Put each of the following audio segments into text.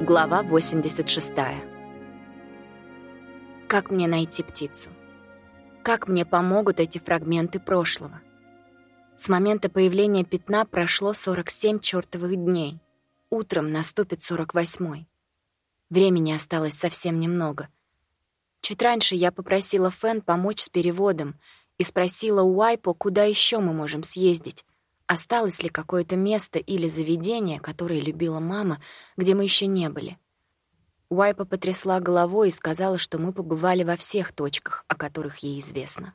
Глава 86. Как мне найти птицу? Как мне помогут эти фрагменты прошлого? С момента появления пятна прошло 47 чертовых дней. Утром наступит 48-й. Времени осталось совсем немного. Чуть раньше я попросила Фэн помочь с переводом и спросила у Уайпо, куда еще мы можем съездить, Осталось ли какое-то место или заведение, которое любила мама, где мы еще не были? Уайпа потрясла головой и сказала, что мы побывали во всех точках, о которых ей известно.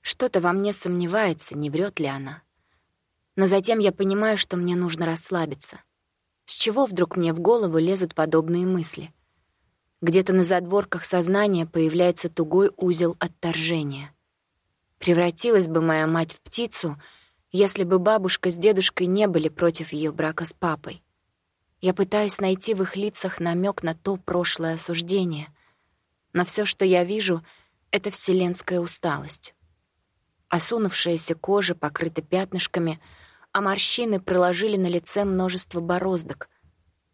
Что-то во мне сомневается, не врет ли она. Но затем я понимаю, что мне нужно расслабиться. С чего вдруг мне в голову лезут подобные мысли? Где-то на задворках сознания появляется тугой узел отторжения. Превратилась бы моя мать в птицу — если бы бабушка с дедушкой не были против ее брака с папой. Я пытаюсь найти в их лицах намек на то прошлое осуждение, но все, что я вижу, — это вселенская усталость. Осунувшаяся кожа покрыта пятнышками, а морщины проложили на лице множество бороздок.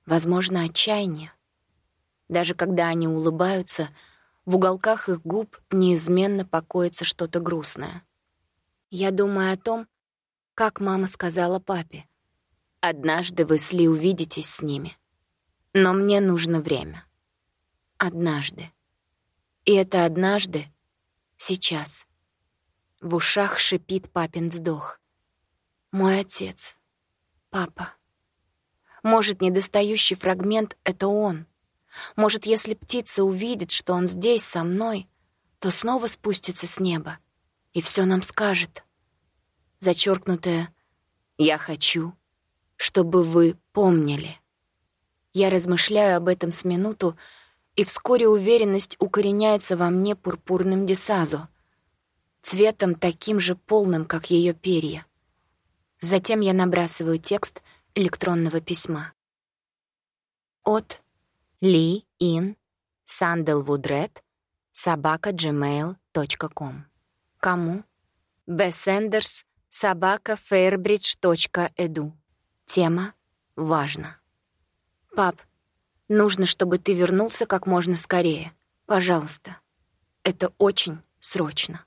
Возможно, отчаяние. Даже когда они улыбаются, в уголках их губ неизменно покоится что-то грустное. Я думаю о том, как мама сказала папе. «Однажды вы с увидитесь с ними. Но мне нужно время. Однажды. И это однажды сейчас». В ушах шипит папин вздох. «Мой отец. Папа. Может, недостающий фрагмент — это он. Может, если птица увидит, что он здесь со мной, то снова спустится с неба и все нам скажет» зачеркнутое «Я хочу, чтобы вы помнили». Я размышляю об этом с минуту, и вскоре уверенность укореняется во мне пурпурным десазо, цветом таким же полным, как ее перья. Затем я набрасываю текст электронного письма. От Ли Ин Санделвудред собака gmail.com Кому? Бессендерс собакафейрбридж.эду. Тема «Важно». «Пап, нужно, чтобы ты вернулся как можно скорее. Пожалуйста. Это очень срочно».